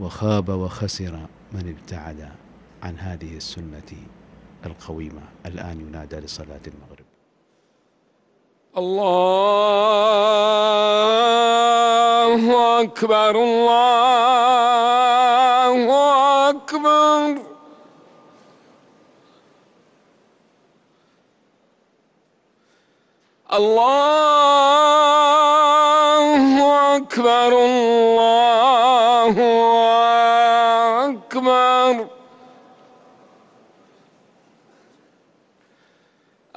وخاب وخسر من ابتعد عن هذه السنة القويمة. الآن ينادى لصلاة المغرب. الله أكبر الله أكبر. الله أكبر الله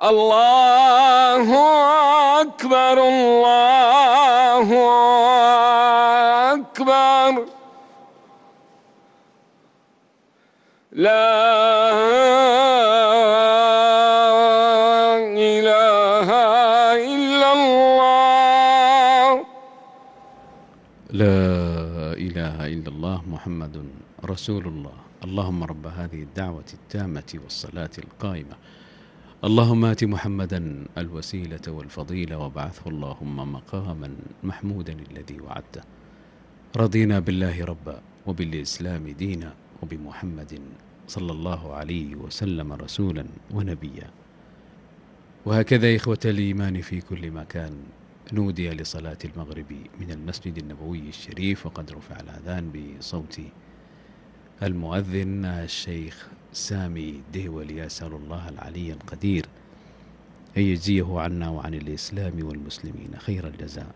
اللہ اکبر اللہ اکبر لا الہ الا اللہ لا الہ الا اللہ محمد رسول اللہ اللهم رب هذه الدعوة التامة والصلاة القائمة اللهم آت محمدا الوسيلة والفضيلة وابعثه اللهم مقاما محمودا الذي وعدته. رضينا بالله ربا وبالإسلام دينا وبمحمد صلى الله عليه وسلم رسولا ونبيا. وهكذا إخوة الإيمان في كل مكان نودي لصلاة المغرب من المسجد النبوي الشريف وقد رفع الأذان بصوت المؤذن الشيخ سامي ديول يسأل الله العلي القدير أن يجزيه عنا وعن الإسلام والمسلمين خير الجزاء.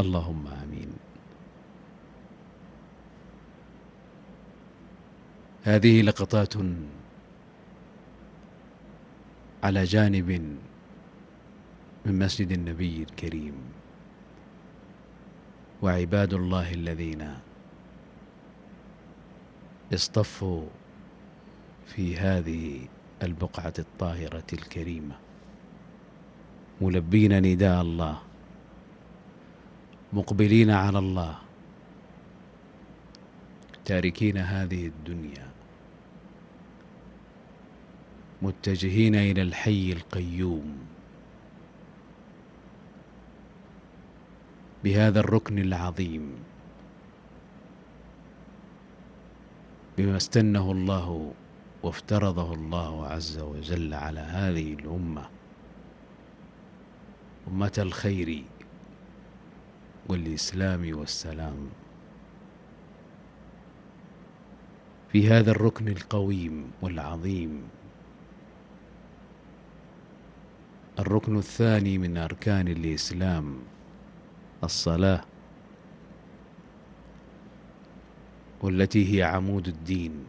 اللهم آمين هذه لقطات على جانب من مسجد النبي الكريم وعباد الله الذين اصطفوا في هذه البقعة الطاهرة الكريمة. ملبين نداء الله. مقبلين على الله. تاركين هذه الدنيا. متجهين إلى الحي القيوم. بهذا الركن العظيم. بما استنه الله وافترضه الله عز وجل على هذه الأمة أمة الخير والإسلام والسلام. في هذا الركن القويم والعظيم الركن الثاني من أركان الإسلام الصلاة والتي هي عمود الدين.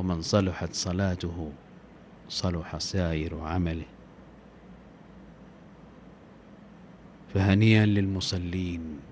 ومن صلحت صلاته صلح سائر عمله. فهنيئا للمصلين.